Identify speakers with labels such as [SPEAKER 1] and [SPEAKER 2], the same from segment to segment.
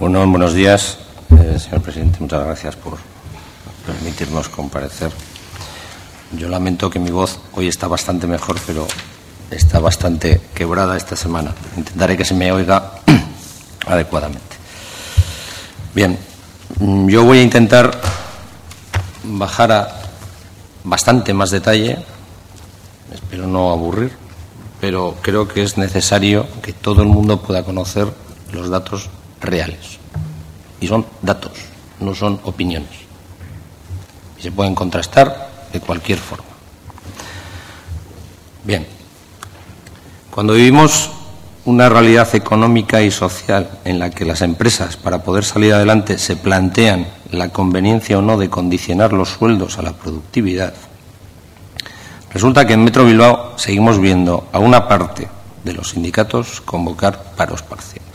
[SPEAKER 1] Bueno, buenos días, eh, señor presidente. Muchas gracias por permitirnos comparecer. Yo lamento que mi voz hoy está bastante mejor, pero está bastante quebrada esta semana. Intentaré que se me oiga adecuadamente. Bien, mm, yo voy a intentar bajar a bastante más detalle, espero no aburrir, pero creo que es necesario que todo el mundo pueda conocer los datos reales. Y son datos, no son opiniones. Y se pueden contrastar de cualquier forma. Bien, cuando vivimos una realidad económica y social en la que las empresas, para poder salir adelante, se plantean la conveniencia o no de condicionar los sueldos a la productividad, resulta que en Metro Bilbao seguimos viendo a una parte de los sindicatos convocar paros parciales.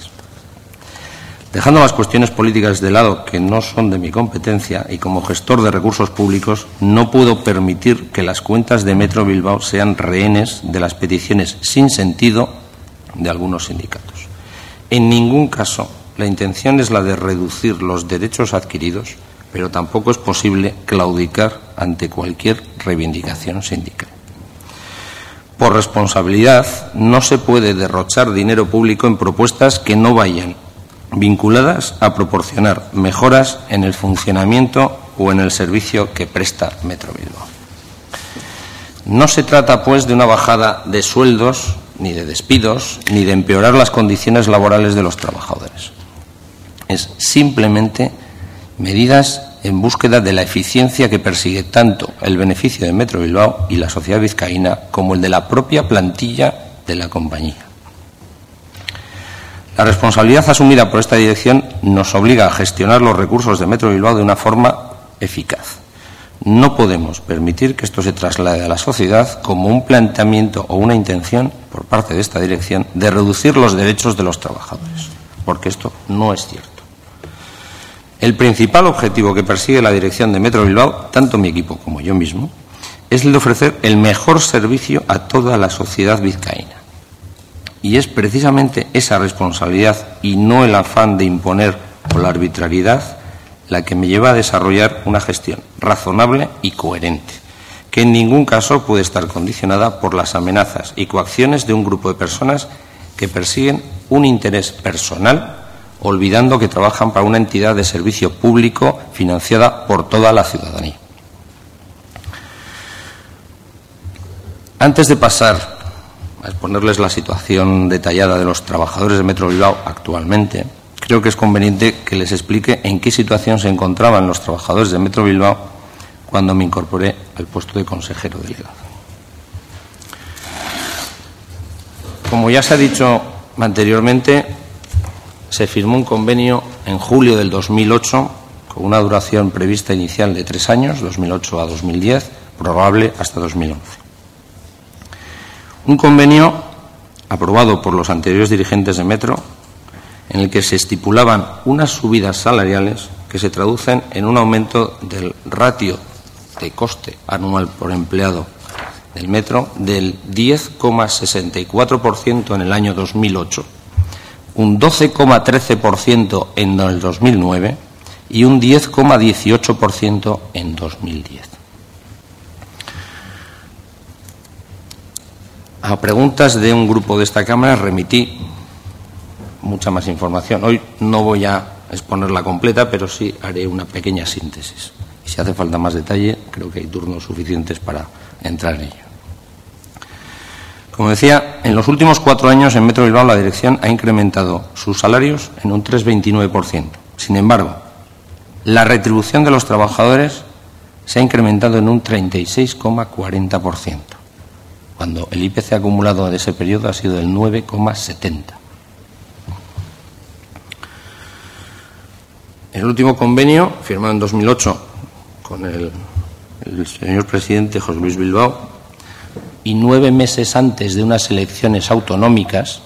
[SPEAKER 1] Dejando las cuestiones políticas de lado, que no son de mi competencia, y como gestor de recursos públicos, no puedo permitir que las cuentas de Metro Bilbao sean rehenes de las peticiones sin sentido de algunos sindicatos. En ningún caso la intención es la de reducir los derechos adquiridos, pero tampoco es posible claudicar ante cualquier reivindicación sindical. Por responsabilidad, no se puede derrochar dinero público en propuestas que no vayan vinculadas a proporcionar mejoras en el funcionamiento o en el servicio que presta Metro Bilbao. No se trata, pues, de una bajada de sueldos, ni de despidos, ni de empeorar las condiciones laborales de los trabajadores. Es simplemente medidas en búsqueda de la eficiencia que persigue tanto el beneficio de Metro Bilbao y la sociedad vizcaína como el de la propia plantilla de la compañía. La responsabilidad asumida por esta dirección nos obliga a gestionar los recursos de Metro Bilbao de una forma eficaz. No podemos permitir que esto se traslade a la sociedad como un planteamiento o una intención por parte de esta dirección de reducir los derechos de los trabajadores, porque esto no es cierto. El principal objetivo que persigue la dirección de Metro Bilbao, tanto mi equipo como yo mismo, es el de ofrecer el mejor servicio a toda la sociedad vizcaína. Y es precisamente esa responsabilidad y no el afán de imponer o la arbitrariedad la que me lleva a desarrollar una gestión razonable y coherente, que en ningún caso puede estar condicionada por las amenazas y coacciones de un grupo de personas que persiguen un interés personal, olvidando que trabajan para una entidad de servicio público financiada por toda la ciudadanía. Antes de pasar a exponerles la situación detallada de los trabajadores de Metro Bilbao actualmente, creo que es conveniente que les explique en qué situación se encontraban los trabajadores de Metro Bilbao cuando me incorporé al puesto de consejero delegado. Como ya se ha dicho anteriormente, se firmó un convenio en julio del 2008 con una duración prevista inicial de tres años, 2008 a 2010, probable hasta 2011. Un convenio aprobado por los anteriores dirigentes de Metro en el que se estipulaban unas subidas salariales que se traducen en un aumento del ratio de coste anual por empleado del metro del 10,64% en el año 2008, un 12,13% en el 2009 y un 10,18% en 2010. A preguntas de un grupo de esta Cámara remití mucha más información. Hoy no voy a exponerla completa, pero sí haré una pequeña síntesis. Y si hace falta más detalle, creo que hay turnos suficientes para entrar en ello. Como decía, en los últimos cuatro años en Metro Bilbao la dirección ha incrementado sus salarios en un 3,29%. Sin embargo, la retribución de los trabajadores se ha incrementado en un 36,40% cuando el IPC acumulado de ese periodo ha sido del 9,70. El último convenio, firmado en 2008 con el, el señor presidente José Luis Bilbao, y nueve meses antes de unas elecciones autonómicas,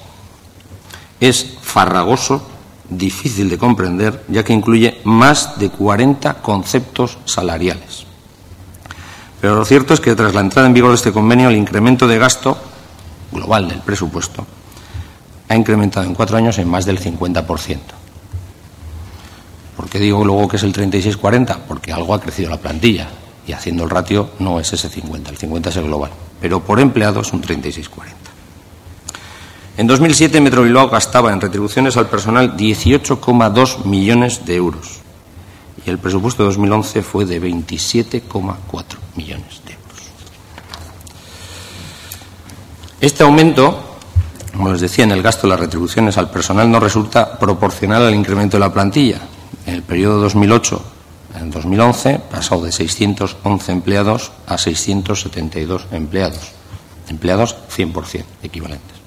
[SPEAKER 1] es farragoso, difícil de comprender, ya que incluye más de 40 conceptos salariales. Pero lo cierto es que tras la entrada en vigor de este convenio, el incremento de gasto global del presupuesto ha incrementado en cuatro años en más del 50%. ¿Por qué digo luego que es el 36-40? Porque algo ha crecido la plantilla y haciendo el ratio no es ese 50, el 50 es el global, pero por empleado es un 36-40. En 2007 Metro Bilbao gastaba en retribuciones al personal 18,2 millones de euros y el presupuesto de 2011 fue de 27,4 millones de euros. Este aumento como les decía, en el gasto de las retribuciones al personal no resulta proporcional al incremento de la plantilla. En el periodo 2008 en 2011 pasó de 611 empleados a 672 empleados, empleados 100% equivalentes.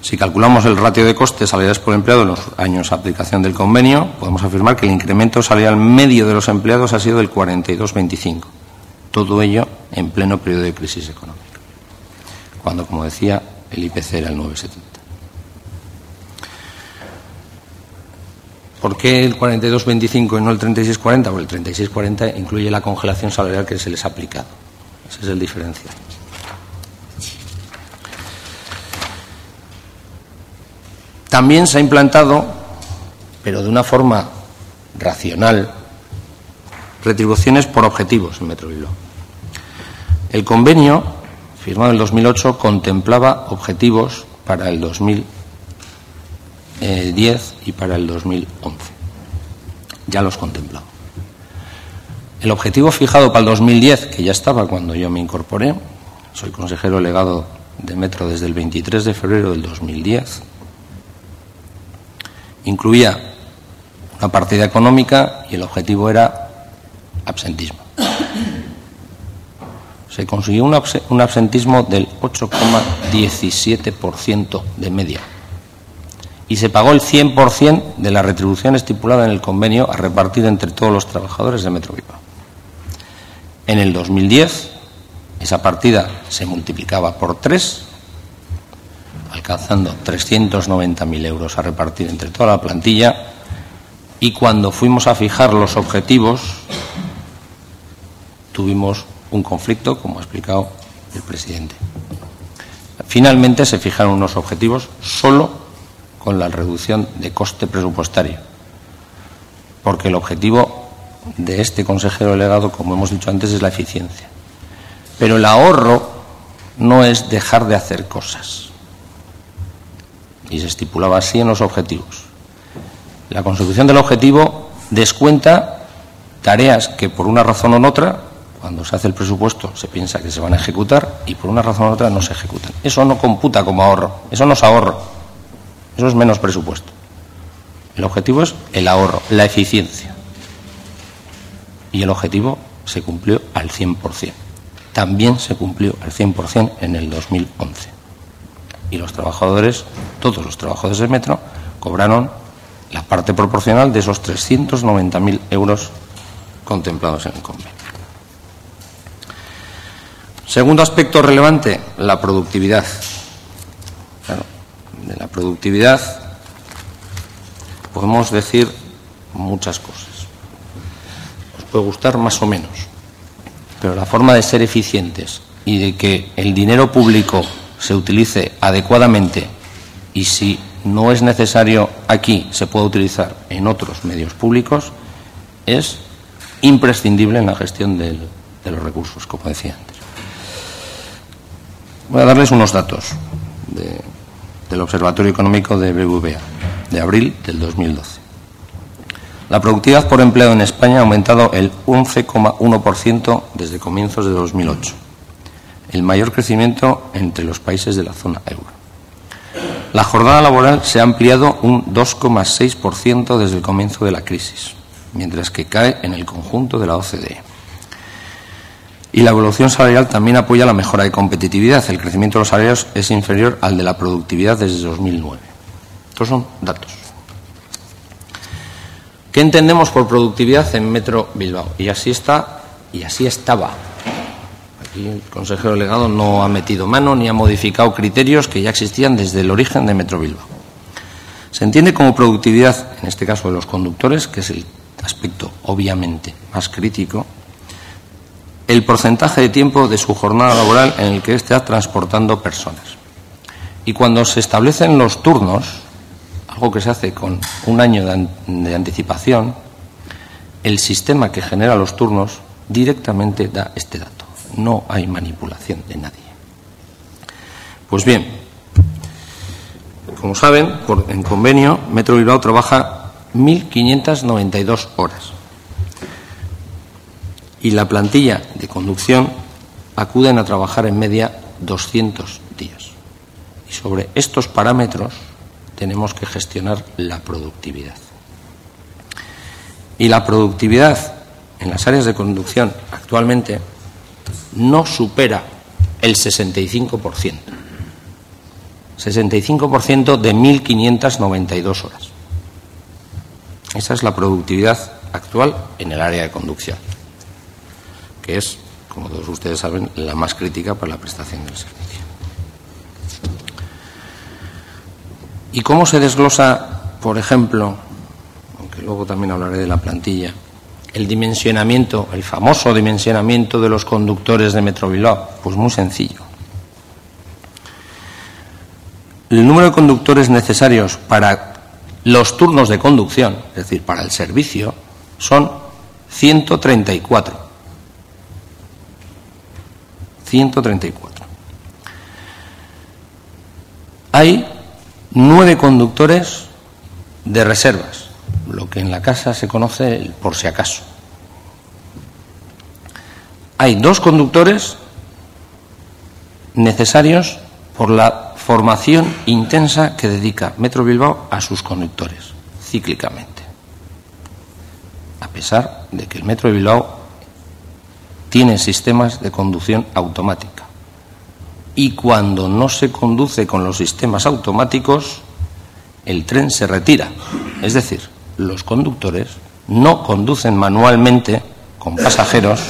[SPEAKER 1] Si calculamos el ratio de costes salariales por empleado en los años de aplicación del convenio, podemos afirmar que el incremento salarial medio de los empleados ha sido del 42,25. Todo ello en pleno periodo de crisis económica. Cuando, como decía, el IPC era el 9,70. ¿Por qué el 42,25 y no el 36,40? Porque el 36,40 incluye la congelación salarial que se les ha aplicado. Ese es el diferencial. También se ha implantado, pero de una forma racional, retribuciones por objetivos en Metro Bilbao. El convenio firmado en el 2008, contemplaba objetivos para el 2010 y para el 2011. Ya los contemplaba. El objetivo fijado para el 2010, que ya estaba cuando yo me incorporé, soy consejero delegado de Metro desde el 23 de febrero del 2010, incluía una partida económica y el objetivo era absentismo. Se consiguió un absentismo del 8,17% de media. Y se pagó el 100% de la retribución estipulada en el convenio a repartir entre todos los trabajadores de Metro En el 2010 esa partida se multiplicaba por tres, alcanzando 390.000 euros a repartir entre toda la plantilla. Y cuando fuimos a fijar los objetivos tuvimos un conflicto, como ha explicado el presidente. Finalmente se fijaron unos objetivos solo con la reducción de coste presupuestario, porque el objetivo de este consejero delegado, como hemos dicho antes, es la eficiencia. Pero el ahorro no es dejar de hacer cosas. Y se estipulaba así en los objetivos. La consecución del objetivo descuenta tareas que por una razón o otra cuando se hace el presupuesto se piensa que se van a ejecutar y por una razón u otra no se ejecutan. Eso no computa como ahorro, eso no es ahorro, eso es menos presupuesto. El objetivo es el ahorro, la eficiencia. Y el objetivo se cumplió al 100%. También se cumplió al 100% en el 2011. Y los trabajadores, todos los trabajadores del metro, cobraron la parte proporcional de esos 390.000 euros contemplados en el convenio. Segundo aspecto relevante, la productividad. de la productividad podemos decir muchas cosas. Os puede gustar más o menos, pero la forma de ser eficientes y de que el dinero público se utilice adecuadamente y si no es necesario aquí se puede utilizar en otros medios públicos es imprescindible en la gestión de los recursos, como decía. Voy a darles unos datos del Observatorio Económico de BBVA, de abril del 2012. La productividad por empleado en España ha aumentado el 11,1% desde comienzos de 2008, el mayor crecimiento entre los países de la zona euro. La jornada laboral se ha ampliado un 2,6% desde el comienzo de la crisis, mientras que cae en el conjunto de la OCDE. Y la evolución salarial también apoya la mejora de competitividad. El crecimiento de los salarios es inferior al de la productividad desde 2009. Estos son datos. ¿Qué entendemos por productividad en Metro Bilbao? Y así está, y así estaba. Aquí el consejero delegado no ha metido mano ni ha modificado criterios que ya existían desde el origen de Metro Bilbao. Se entiende como productividad, en este caso de los conductores, que es el aspecto obviamente más crítico, el porcentaje de tiempo de su jornada laboral en el que está transportando personas. Y cuando se establecen los turnos, algo que se hace con un año de, anticipación, el sistema que genera los turnos directamente da este dato. No hay manipulación de nadie. Pues bien, como saben, en convenio, Metro Bilbao trabaja 1.592 horas. Y la plantilla de conducción acuden a trabajar en media 200 días. Y sobre estos parámetros tenemos que gestionar la productividad. Y la productividad en las áreas de conducción actualmente no supera el 65%. 65% de 1.592 horas. Esa es la productividad actual en el área de conducción, que es, como todos ustedes saben, la más crítica para la prestación del servicio. ¿Y cómo se desglosa, por ejemplo, aunque luego también hablaré de la plantilla, el dimensionamiento, el famoso dimensionamiento de los conductores de Metro Bilbao? Pues muy sencillo. El número de conductores necesarios para los turnos de conducción, es decir, para el servicio, son 134. 134. Hay nueve conductores de reservas, lo que en la casa se conoce por si acaso. Hay dos conductores necesarios por la formación intensa que dedica Metro Bilbao a sus conductores, cíclicamente. A pesar de que el Metro Bilbao tiene sistemas de conducción automática. Y cuando no se conduce con los sistemas automáticos, el tren se retira. Es decir, los conductores no conducen manualmente con pasajeros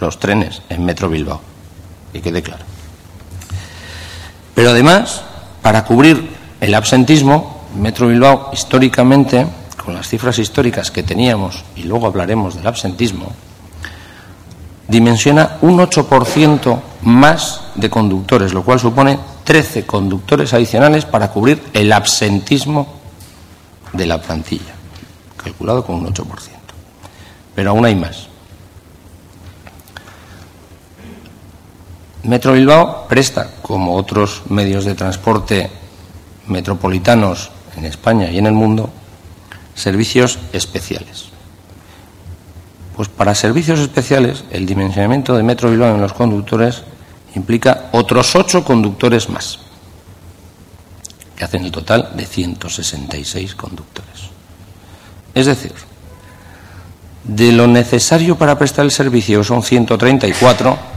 [SPEAKER 1] los trenes en Metro Bilbao. Y quede claro. Pero además, para cubrir el absentismo, Metro Bilbao históricamente, con las cifras históricas que teníamos, y luego hablaremos del absentismo, dimensiona un 8% más de conductores, lo cual supone 13 conductores adicionales para cubrir el absentismo de la plantilla, calculado con un 8%. Pero aún hay más. Metro Bilbao presta, como otros medios de transporte metropolitanos en España y en el mundo, servicios especiales. Pues para servicios especiales, el dimensionamiento de Metro Bilbao en los conductores implica otros ocho conductores más, que hacen el total de 166 conductores. Es decir, de lo necesario para prestar el servicio son 134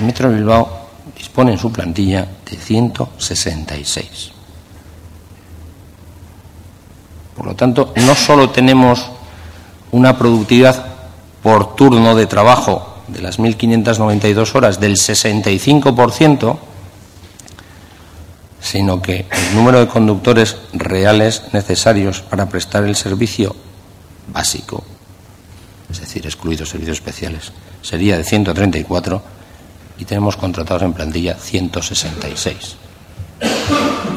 [SPEAKER 1] Metro Bilbao dispone en su plantilla de 166. Por lo tanto, no solo tenemos una productividad por turno de trabajo de las 1.592 horas del 65%, sino que el número de conductores reales necesarios para prestar el servicio básico, es decir, excluidos servicios especiales, sería de 134 y tenemos contratados en plantilla 166.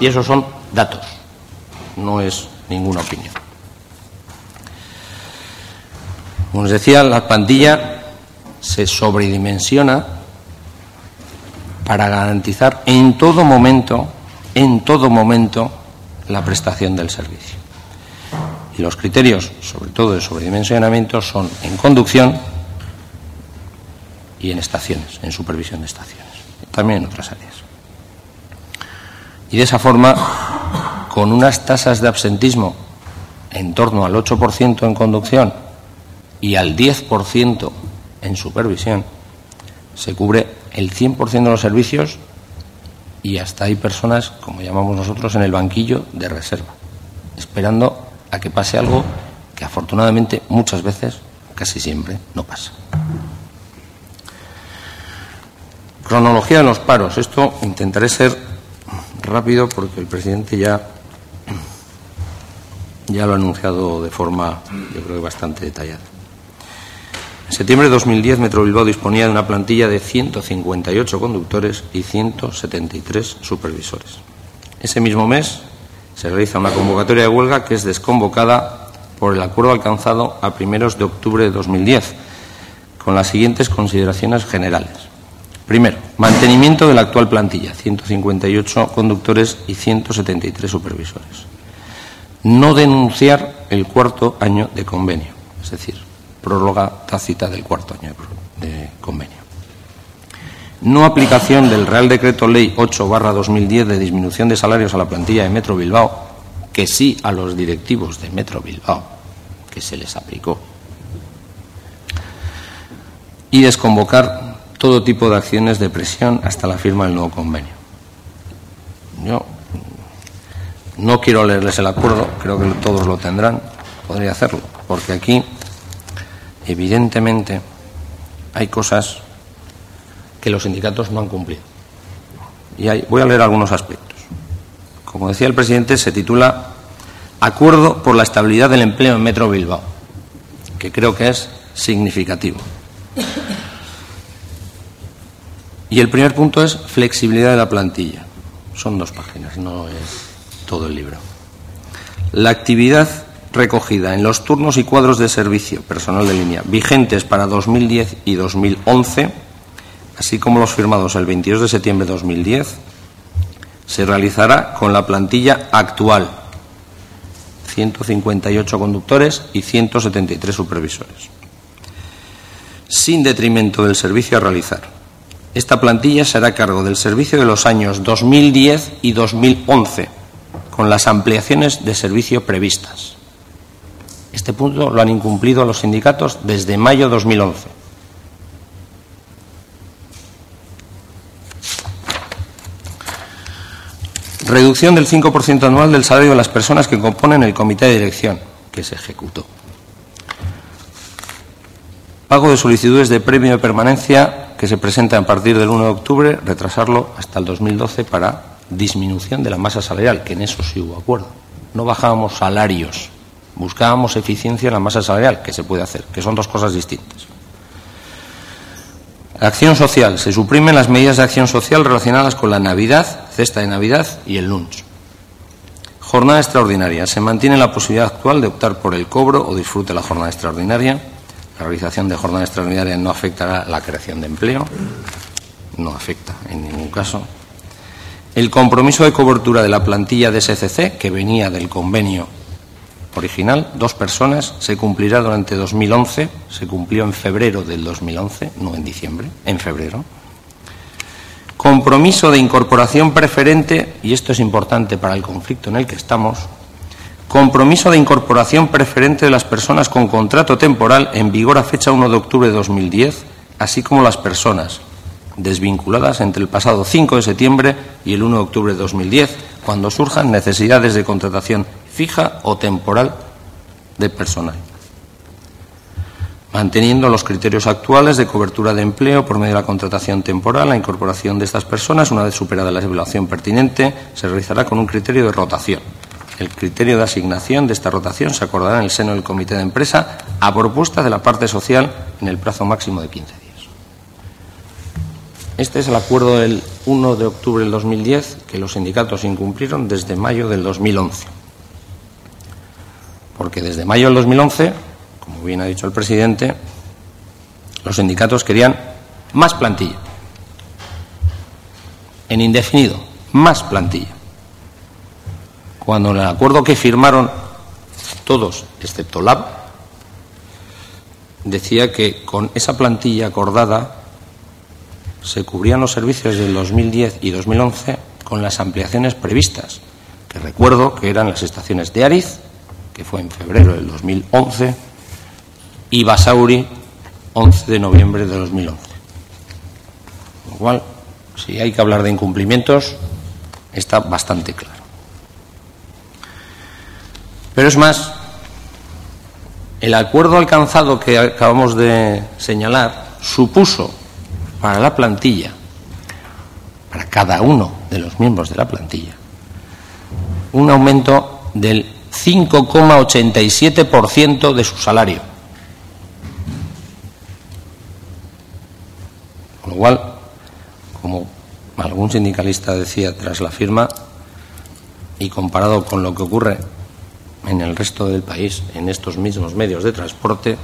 [SPEAKER 1] Y esos son datos, no es ninguna opinión. Como les decía, la plantilla se sobredimensiona para garantizar en todo momento, en todo momento, la prestación del servicio. Y los criterios, sobre todo de sobredimensionamiento, son en conducción, y en estaciones, en supervisión de estaciones, también en otras áreas. Y de esa forma, con unas tasas de absentismo en torno al 8% en conducción y al 10% en supervisión, se cubre el 100% de los servicios y hasta hay personas, como llamamos nosotros, en el banquillo de reserva, esperando a que pase algo que afortunadamente muchas veces, casi siempre, no pasa. Cronología de los paros. Esto intentaré ser rápido porque el presidente ya, ya lo ha anunciado de forma, yo creo que bastante detallada. En septiembre de 2010, Metro Bilbao disponía de una plantilla de 158 conductores y 173 supervisores. Ese mismo mes se realiza una convocatoria de huelga que es desconvocada por el acuerdo alcanzado a primeros de octubre de 2010, con las siguientes consideraciones generales. Primero, mantenimiento de la actual plantilla, 158 conductores y 173 supervisores. No denunciar el cuarto año de convenio, es decir, prórroga tácita del cuarto año de convenio. No aplicación del Real Decreto Ley 8-2010 de disminución de salarios a la plantilla de Metro Bilbao, que sí a los directivos de Metro Bilbao, que se les aplicó. Y desconvocar todo tipo de acciones de presión hasta la firma del nuevo convenio. Yo no quiero leerles el acuerdo, creo que todos lo tendrán, podría hacerlo, porque aquí evidentemente hay cosas que los sindicatos no han cumplido. Y voy a leer algunos aspectos. Como decía el presidente, se titula Acuerdo por la estabilidad del empleo en Metro Bilbao, que creo que es significativo. Y el primer punto es flexibilidad de la plantilla. Son dos páginas, no es todo el libro. La actividad recogida en los turnos y cuadros de servicio personal de línea vigentes para 2010 y 2011, así como los firmados el 22 de septiembre de 2010, se realizará con la plantilla actual, 158 conductores y 173 supervisores, sin detrimento del servicio a realizar. Esta plantilla será a cargo del servicio de los años 2010 y 2011, con las ampliaciones de servicio previstas. Este punto lo han incumplido los sindicatos desde mayo de 2011. Reducción del 5% anual del salario de las personas que componen el comité de dirección, que se ejecutó. Pago de solicitudes de premio de permanencia que se presenta a partir del 1 de octubre, retrasarlo hasta el 2012 para disminución de la masa salarial, que en eso sí hubo acuerdo. No bajábamos salarios, buscábamos eficiencia en la masa salarial, que se puede hacer, que son dos cosas distintas. Acción social. Se suprimen las medidas de acción social relacionadas con la Navidad, cesta de Navidad y el lunch. Jornada extraordinaria. Se mantiene la posibilidad actual de optar por el cobro o disfrute de la jornada extraordinaria. La realización de jornada extraordinaria no afectará la creación de empleo. No afecta en ningún caso. El compromiso de cobertura de la plantilla de SCC, que venía del convenio original, dos personas, se cumplirá durante 2011, se cumplió en febrero del 2011, no en diciembre, en febrero. Compromiso de incorporación preferente, y esto es importante para el conflicto en el que estamos, compromiso de incorporación preferente de las personas con contrato temporal en vigor a fecha 1 de octubre de 2010, así como las personas desvinculadas entre el pasado 5 de septiembre y el 1 de octubre de 2010, cuando surjan necesidades de contratación fija o temporal de personal, manteniendo los criterios actuales de cobertura de empleo por medio de la contratación temporal. La incorporación de estas personas, una vez superada la evaluación pertinente, se realizará con un criterio de rotación. El criterio de asignación de esta rotación se acordará en el seno del comité de empresa a propuesta de la parte social en el plazo máximo de 15 días. Este es el acuerdo del 1 de octubre del 2010 que los sindicatos incumplieron desde mayo del 2011 porque desde mayo del 2011, como bien ha dicho el presidente, los sindicatos querían más plantilla. En indefinido, más plantilla. Cuando en el acuerdo que firmaron todos, excepto LAB, decía que con esa plantilla acordada se cubrían los servicios del 2010 y 2011 con las ampliaciones previstas, que recuerdo que eran las estaciones de Ariz, que fue en febrero del 2011, y Basauri, 11 de noviembre de 2011. Con lo cual, si hay que hablar de incumplimientos, está bastante claro. Pero es más, el acuerdo alcanzado que acabamos de señalar supuso para la plantilla, para cada uno de los miembros de la plantilla, un aumento del 5,87% de su salario. Con lo cual, como algún sindicalista decía tras la firma, y comparado con lo que ocurre en el resto del país, en estos mismos medios de transporte,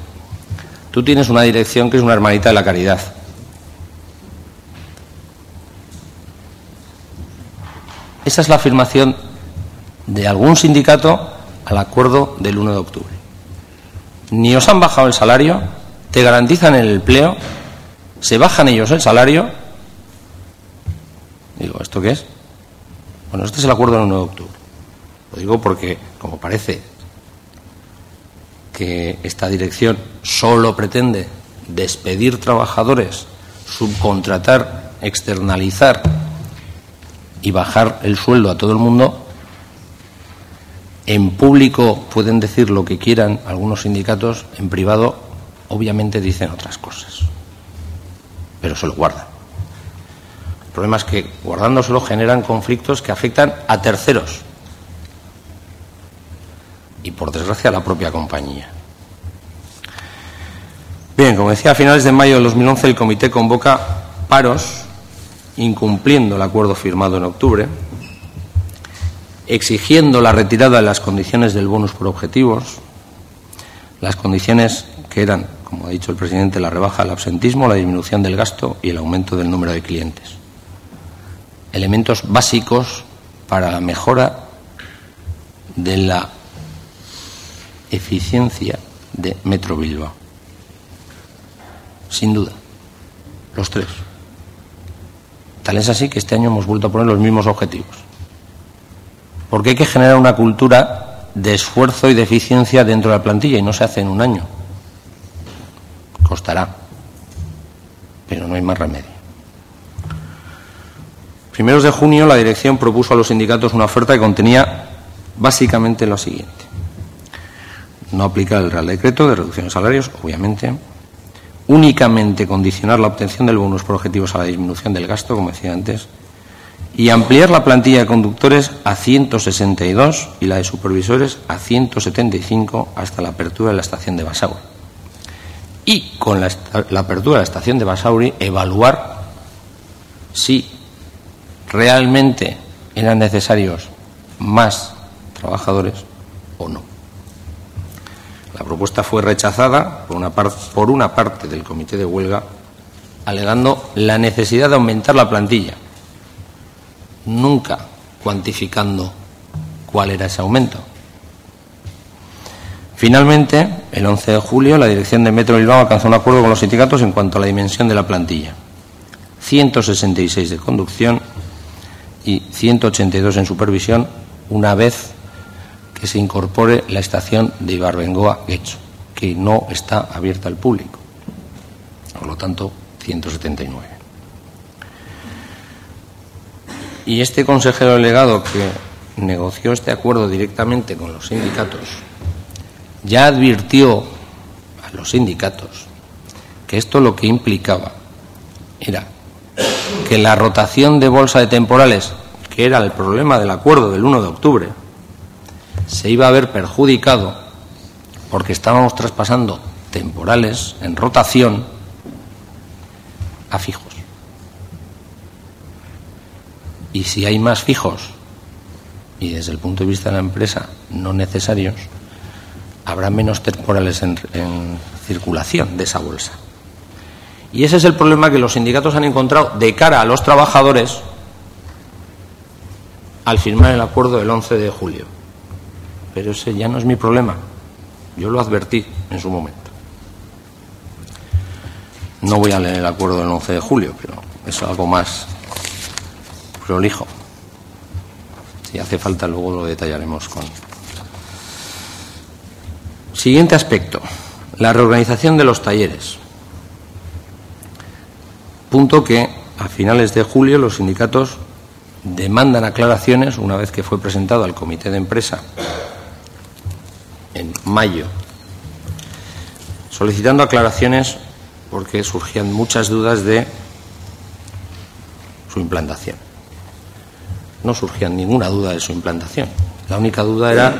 [SPEAKER 1] tú tienes una dirección que es una hermanita de la caridad. Esa es la afirmación de algún sindicato al acuerdo del 1 de octubre. Ni os han bajado el salario, te garantizan el empleo, se bajan ellos el salario. Digo, ¿esto qué es? Bueno, este es el acuerdo del 1 de octubre. Lo digo porque, como parece que esta dirección solo pretende despedir trabajadores, subcontratar, externalizar y bajar el sueldo a todo el mundo, en público pueden decir lo que quieran algunos sindicatos, en privado obviamente dicen otras cosas, pero se lo guardan. El problema es que guardándoselo generan conflictos que afectan a terceros y, por desgracia, a la propia compañía. Bien, como decía, a finales de mayo de 2011 el comité convoca paros incumpliendo el acuerdo firmado en octubre exigiendo la retirada de las condiciones del bonus por objetivos, las condiciones que eran, como ha dicho el presidente, la rebaja del absentismo, la disminución del gasto y el aumento del número de clientes. Elementos básicos para la mejora de la eficiencia de Metro Bilbao. Sin duda, los tres. Tal es así que este año hemos vuelto a poner los mismos objetivos porque hay que generar una cultura de esfuerzo y de eficiencia dentro de la plantilla y no se hace en un año. Costará, pero no hay más remedio. Primeros de junio la dirección propuso a los sindicatos una oferta que contenía básicamente lo siguiente. No aplicar el Real Decreto de reducción de salarios, obviamente. Únicamente condicionar la obtención del bonus por objetivos a la disminución del gasto, como decía antes y ampliar la plantilla de conductores a 162 y la de supervisores a 175 hasta la apertura de la estación de Basauri. Y con la, apertura de la estación de Basauri, evaluar si realmente eran necesarios más trabajadores o no. La propuesta fue rechazada por una, parte del comité de huelga, alegando la necesidad de aumentar la plantilla nunca cuantificando cuál era ese aumento. Finalmente, el 11 de julio, la dirección de Metro Bilbao alcanzó un acuerdo con los sindicatos en cuanto a la dimensión de la plantilla. 166 de conducción y 182 en supervisión, una vez que se incorpore la estación de Ibarbengoa Guecho, que no está abierta al público. Por lo tanto, 179. Y este consejero delegado que negoció este acuerdo directamente con los sindicatos ya advirtió a los sindicatos que esto lo que implicaba era que la rotación de bolsa de temporales, que era el problema del acuerdo del 1 de octubre, se iba a ver perjudicado porque estábamos traspasando temporales en rotación a fijos. Y si hay más fijos y desde el punto de vista de la empresa no necesarios, habrá menos temporales en, circulación de esa bolsa. Y ese es el problema que los sindicatos han encontrado de cara a los trabajadores al firmar el acuerdo del 11 de julio. Pero ese ya no es mi problema. Yo lo advertí en su momento. No voy a leer el acuerdo del 11 de julio, pero es algo más prolijo. Si hace falta, luego lo detallaremos con. Siguiente aspecto: la reorganización de los talleres. Punto que a finales de julio los sindicatos demandan aclaraciones una vez que fue presentado al comité de empresa en mayo, solicitando aclaraciones porque surgían muchas dudas de su implantación no surgía ninguna duda de su implantación. La única duda era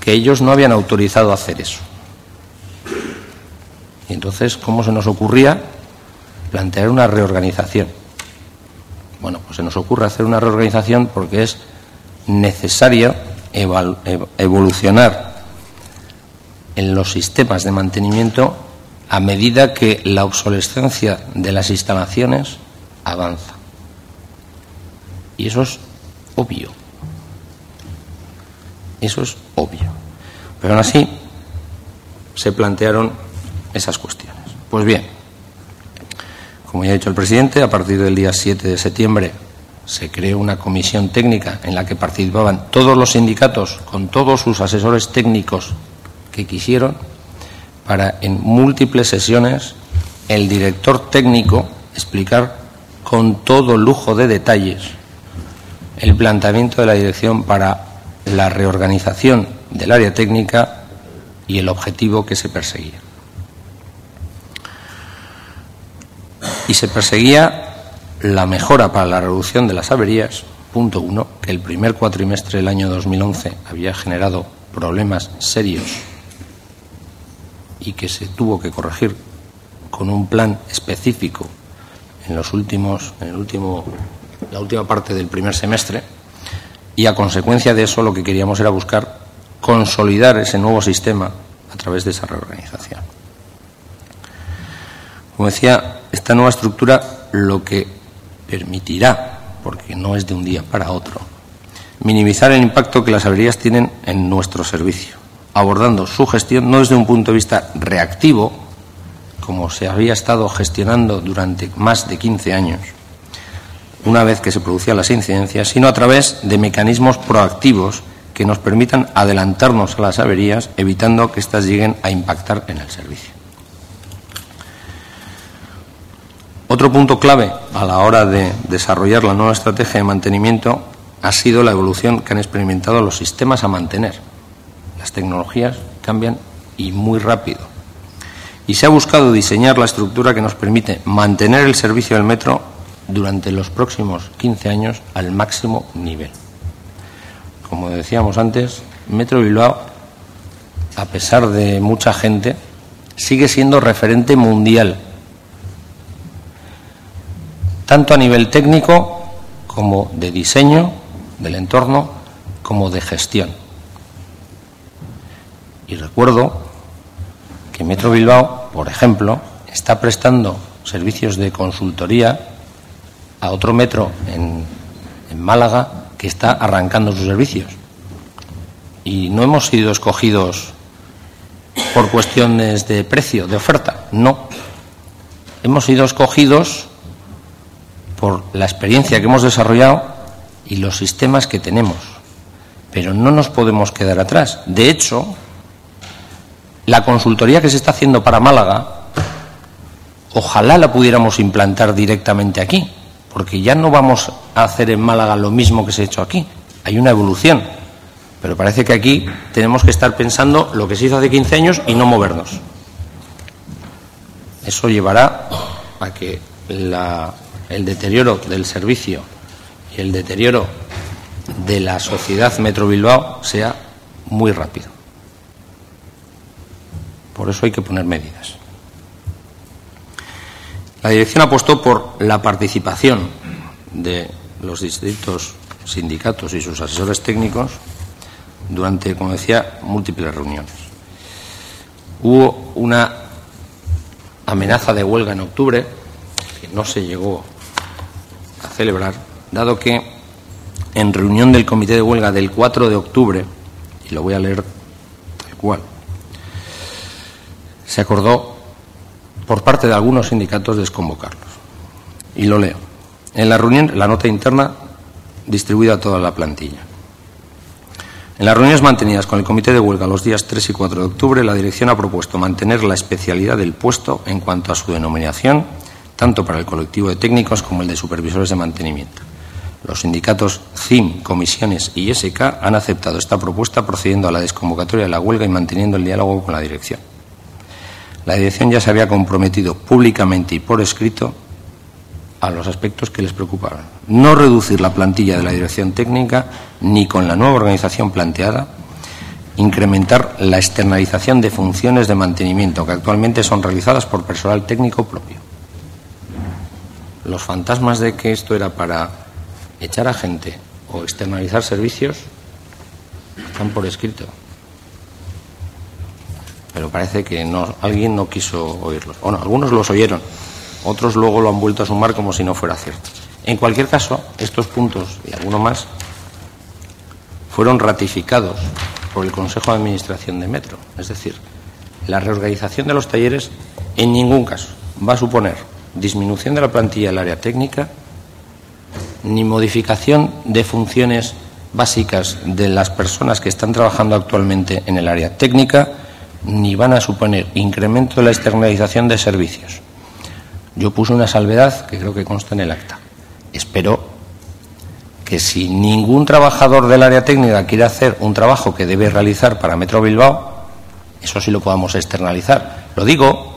[SPEAKER 1] que ellos no habían autorizado hacer eso. Y entonces, ¿cómo se nos ocurría plantear una reorganización? Bueno, pues se nos ocurre hacer una reorganización porque es necesario evolucionar en los sistemas de mantenimiento a medida que la obsolescencia de las instalaciones avanza. Y eso es obvio. Eso es obvio. Pero aún así se plantearon esas cuestiones. Pues bien, como ya ha dicho el presidente, a partir del día 7 de septiembre se creó una comisión técnica en la que participaban todos los sindicatos con todos sus asesores técnicos que quisieron para en múltiples sesiones el director técnico explicar con todo lujo de detalles el planteamiento de la dirección para la reorganización del área técnica y el objetivo que se perseguía. Y se perseguía la mejora para la reducción de las averías, punto uno, que el primer cuatrimestre del año 2011 había generado problemas serios y que se tuvo que corregir con un plan específico en los últimos, en el último, la última parte del primer semestre, y a consecuencia de eso lo que queríamos era buscar consolidar ese nuevo sistema a través de esa reorganización. Como decía, esta nueva estructura lo que permitirá, porque no es de un día para otro, minimizar el impacto que las averías tienen en nuestro servicio, abordando su gestión no desde un punto de vista reactivo, como se había estado gestionando durante más de 15 años, una vez que se producían las incidencias, sino a través de mecanismos proactivos que nos permitan adelantarnos a las averías, evitando que éstas lleguen a impactar en el servicio. Otro punto clave a la hora de desarrollar la nueva estrategia de mantenimiento ha sido la evolución que han experimentado los sistemas a mantener. Las tecnologías cambian y muy rápido. Y se ha buscado diseñar la estructura que nos permite mantener el servicio del metro durante los próximos 15 años al máximo nivel. Como decíamos antes, Metro Bilbao, a pesar de mucha gente, sigue siendo referente mundial, tanto a nivel técnico como de diseño del entorno, como de gestión. Y recuerdo que Metro Bilbao, por ejemplo, está prestando servicios de consultoría a otro metro en, Málaga que está arrancando sus servicios. Y no hemos sido escogidos por cuestiones de precio, de oferta, no. Hemos sido escogidos por la experiencia que hemos desarrollado y los sistemas que tenemos. Pero no nos podemos quedar atrás. De hecho, la consultoría que se está haciendo para Málaga, ojalá la pudiéramos implantar directamente aquí porque ya no vamos a hacer en Málaga lo mismo que se ha hecho aquí. Hay una evolución. Pero parece que aquí tenemos que estar pensando lo que se hizo hace 15 años y no movernos. Eso llevará a que el deterioro del servicio y el deterioro de la sociedad Metro Bilbao sea muy rápido. Por eso hay que poner medidas. La dirección apostó por la participación de los distintos sindicatos y sus asesores técnicos durante, como decía, múltiples reuniones. Hubo una amenaza de huelga en octubre que no se llegó a celebrar, dado que en reunión del comité de huelga del 4 de octubre, y lo voy a leer tal cual, se acordó por parte de algunos sindicatos desconvocarlos. Y lo leo. En la reunión, la nota interna distribuida a toda la plantilla. En las reuniones mantenidas con el Comité de Huelga los días 3 y 4 de octubre, la dirección ha propuesto mantener la especialidad del puesto en cuanto a su denominación, tanto para el colectivo de técnicos como el de supervisores de mantenimiento. Los sindicatos CIM, comisiones y SK han aceptado esta propuesta procediendo a la desconvocatoria de la huelga y manteniendo el diálogo con la dirección. La dirección ya se había comprometido públicamente y por escrito a los aspectos que les preocupaban. No reducir la plantilla de la dirección técnica ni con la nueva organización planteada, incrementar la externalización de funciones de mantenimiento que actualmente son realizadas por personal técnico propio. Los fantasmas de que esto era para echar a gente o externalizar servicios Están por escrito. Pero parece que no, alguien no quiso oírlos. Bueno, algunos los oyeron, otros luego lo han vuelto a sumar como si no fuera cierto. En cualquier caso, estos puntos y alguno más fueron ratificados por el Consejo de Administración de Metro. Es decir, la reorganización de los talleres en ningún caso va a suponer disminución de la plantilla del área técnica ni modificación de funciones básicas de las personas que están trabajando actualmente en el área técnica, ni van a suponer incremento de la externalización de servicios. Yo puse una salvedad que creo que consta en el acta. Espero que si ningún trabajador del área técnica quiere hacer un trabajo que debe realizar para Metro Bilbao, eso sí lo podamos externalizar. Lo digo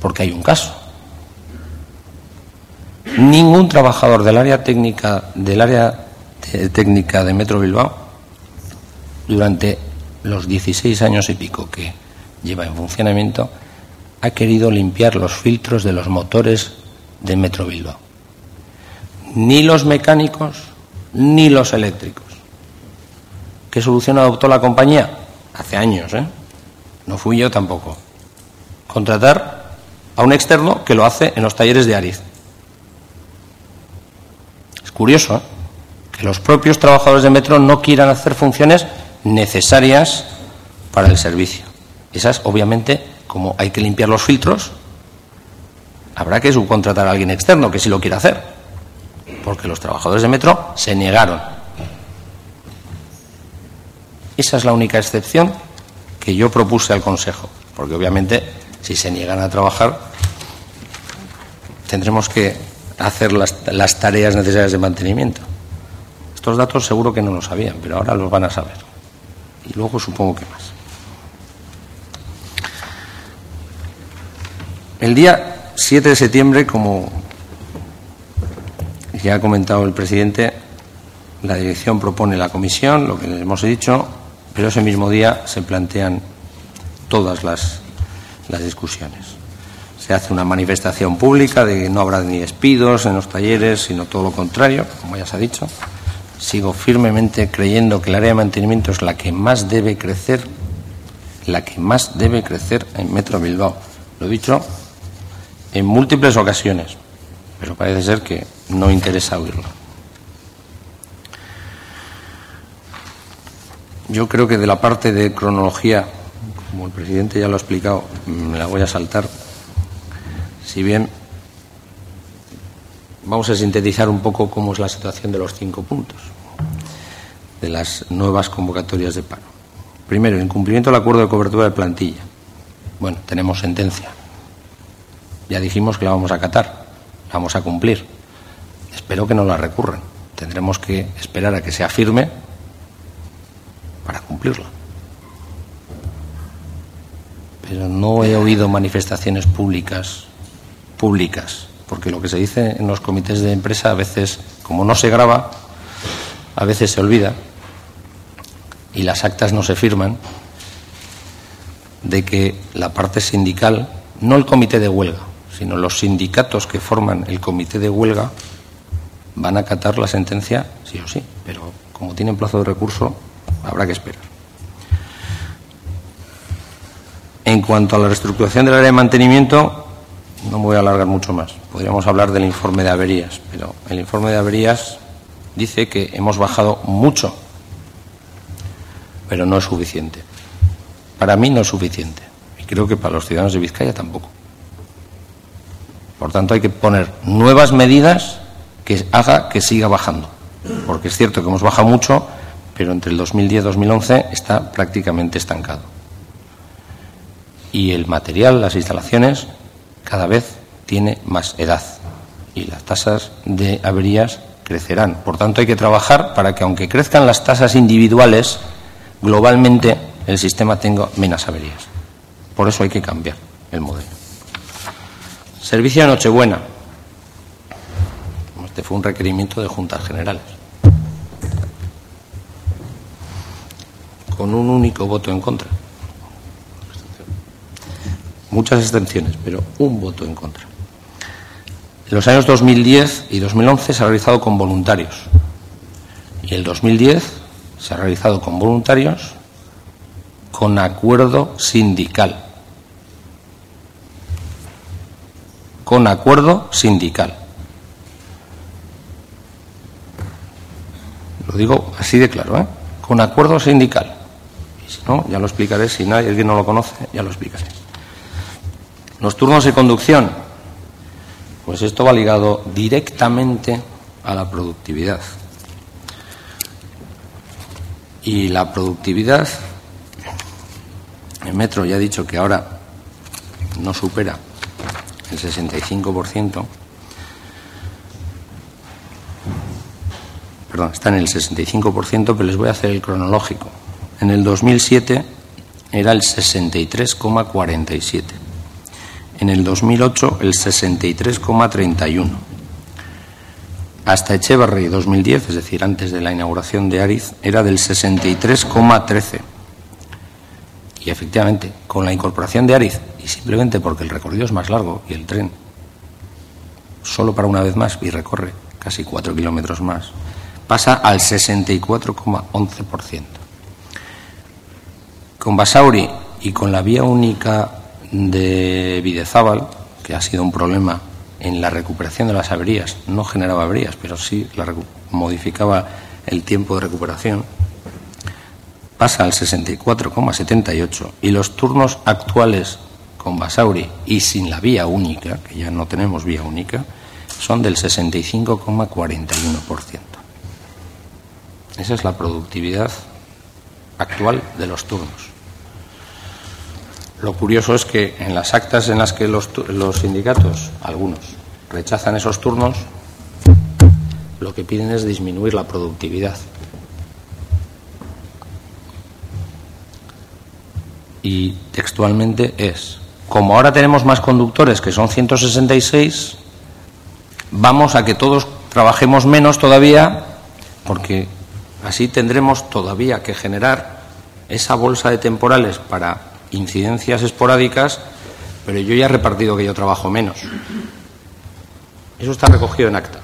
[SPEAKER 1] porque hay un caso. Ningún trabajador del área técnica del área técnica de Metro Bilbao durante los 16 años y pico que lleva en funcionamiento ha querido limpiar los filtros de los motores de Metro Bilbao. Ni los mecánicos ni los eléctricos. ¿Qué solución adoptó la compañía? Hace años, ¿eh? No fui yo tampoco. Contratar a un externo que lo hace en los talleres de Ariz. Es curioso ¿eh? que los propios trabajadores de metro no quieran hacer funciones necesarias para el servicio. Esas, obviamente, como hay que limpiar los filtros, habrá que subcontratar a alguien externo que sí lo quiera hacer porque los trabajadores de metro se negaron. Esa es la única excepción que yo propuse al Consejo, porque obviamente si se niegan a trabajar tendremos que hacer las, las tareas necesarias de mantenimiento. Estos datos seguro que no lo sabían, pero ahora los van a saber. Y luego supongo que más. El día 7 de septiembre, como ya ha comentado el presidente, la dirección propone la comisión, lo que les hemos dicho, pero ese mismo día se plantean todas las, las discusiones. Se hace una manifestación pública de que no habrá ni despidos en los talleres, sino todo lo contrario, como ya se ha dicho. Sigo firmemente creyendo que el área de mantenimiento es la que más debe crecer, la que más debe crecer en Metro Bilbao. Lo he dicho en múltiples ocasiones, pero parece ser que no interesa oírlo. Yo creo que de la parte de cronología, como el presidente ya lo ha explicado, me la voy a saltar. Si bien vamos a sintetizar un poco cómo es la situación de los cinco puntos de las nuevas convocatorias de paro. Primero, incumplimiento del acuerdo de cobertura de plantilla. Bueno, tenemos sentencia. Ya dijimos que la vamos a acatar, la vamos a cumplir. Espero que no la recurran. Tendremos que esperar a que sea firme para cumplirla. Pero no he oído manifestaciones públicas, públicas, porque lo que se dice en los comités de empresa a veces, como no se graba, a veces se olvida y las actas no se firman, de que la parte sindical, no el comité de huelga, sino los sindicatos que forman el comité de huelga, van a acatar la sentencia sí o sí, pero como tienen plazo de recurso, habrá que esperar. En cuanto a la reestructuración del área de mantenimiento, no me voy a alargar mucho más. Podríamos hablar del informe de averías, pero el informe de averías dice que hemos bajado mucho, pero no es suficiente. Para mí no es suficiente y creo que para los ciudadanos de Vizcaya tampoco. Por tanto, hay que poner nuevas medidas que haga que siga bajando. Porque es cierto que hemos bajado mucho, pero entre el 2010 y 2011 está prácticamente estancado. Y el material, las instalaciones, cada vez tiene más edad y las tasas de averías crecerán. Por tanto, hay que trabajar para que, aunque crezcan las tasas individuales, globalmente el sistema tenga menos averías. Por eso hay que cambiar el modelo. Servicio de Nochebuena. Este fue un requerimiento de juntas generales. Con un único voto en contra. Muchas extensiones, pero un voto en contra. En los años 2010 y 2011 se ha realizado con voluntarios. Y el 2010 se ha realizado con voluntarios con acuerdo sindical. Con acuerdo sindical. Lo digo así de claro, ¿eh? Con acuerdo sindical. Si no, ya lo explicaré. Si nadie, alguien no lo conoce, ya lo explicaré. Los turnos de conducción. Pues esto va ligado directamente a la productividad. Y la productividad, el metro ya ha dicho que ahora no supera el 65%, perdón, está en el 65%, pero les voy a hacer el cronológico. En el 2007 era el 63,47. En el 2008 el 63,31 hasta Echeverry 2010, es decir, antes de la inauguración de Ariz, era del 63,13. Y efectivamente, con la incorporación de Ariz, y simplemente porque el recorrido es más largo y el tren solo para una vez más y recorre casi cuatro kilómetros más, pasa al 64,11%. Con Basauri y con la vía única de Videzábal, que ha sido un problema en la recuperación de las averías, no generaba averías, pero sí la modificaba el tiempo de recuperación, pasa al 64,78 y los turnos actuales con Basauri y sin la vía única, que ya no tenemos vía única, son del 65,41%. Esa es la productividad actual de los turnos. Lo curioso es que en las actas en las que los, sindicatos, algunos, rechazan esos turnos, lo que piden es disminuir la productividad. Y textualmente es, como ahora tenemos más conductores, que son 166, vamos a que todos trabajemos menos todavía, porque así tendremos todavía que generar esa bolsa de temporales para incidencias esporádicas, pero yo ya he repartido que yo trabajo menos. Eso está recogido en acta.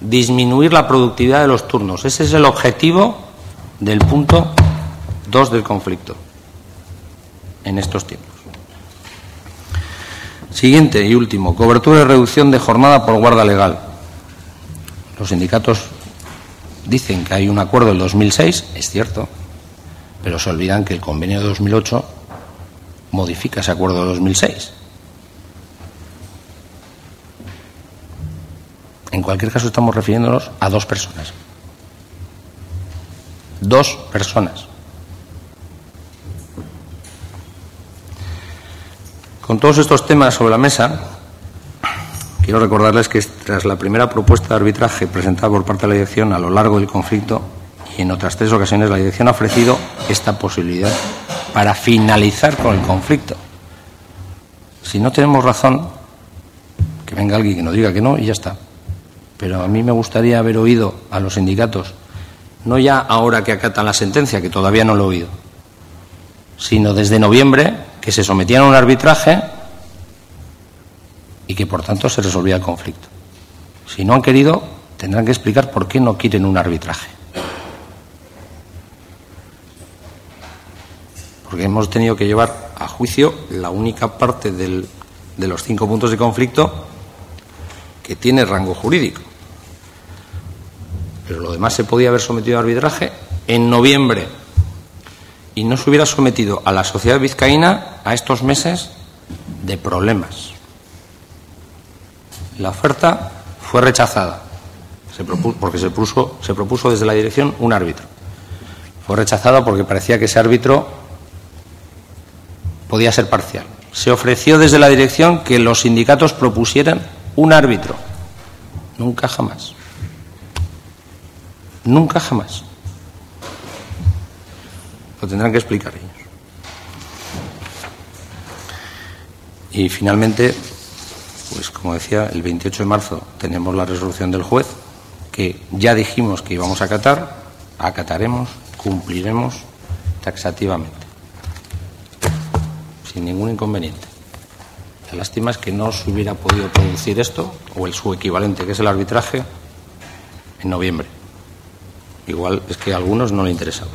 [SPEAKER 1] Disminuir la productividad de los turnos. Ese es el objetivo del punto 2 del conflicto en estos tiempos. Siguiente y último, cobertura y reducción de jornada por guarda legal. Los sindicatos dicen que hay un acuerdo del 2006, es cierto, pero se olvidan que el convenio de 2008 modifica ese acuerdo de 2006. En cualquier caso estamos refiriéndonos a dos personas. Dos personas. Con todos estos temas sobre la mesa, quiero recordarles que tras la primera propuesta de arbitraje presentada por parte de la dirección a lo largo del conflicto, y en otras tres ocasiones la dirección ha ofrecido esta posibilidad para finalizar con el conflicto. Si no tenemos razón, que venga alguien que nos diga que no y ya está. Pero a mí me gustaría haber oído a los sindicatos, no ya ahora que acatan la sentencia, que todavía no lo he oído, sino desde noviembre, que se sometían a un arbitraje y que por tanto se resolvía el conflicto. Si no han querido, tendrán que explicar por qué no quieren un arbitraje. porque hemos tenido que llevar a juicio la única parte de los cinco puntos de conflicto que tiene rango jurídico. Pero lo demás se podía haber sometido a arbitraje en noviembre y no se hubiera sometido a la sociedad vizcaína a estos meses de problemas. La oferta fue rechazada porque se propuso, desde la dirección un árbitro. Fue rechazada porque parecía que ese árbitro podía ser parcial. Se ofreció desde la dirección que los sindicatos propusieran un árbitro. Nunca jamás. Nunca jamás. Lo tendrán que explicar ellos. Y finalmente, pues como decía, el 28 de marzo tenemos la resolución del juez que ya dijimos que íbamos a acatar, acataremos, cumpliremos taxativamente sin ningún inconveniente. La lástima es que no se hubiera podido producir esto, o el su equivalente, que es el arbitraje, en noviembre. Igual es que a algunos no le interesaba.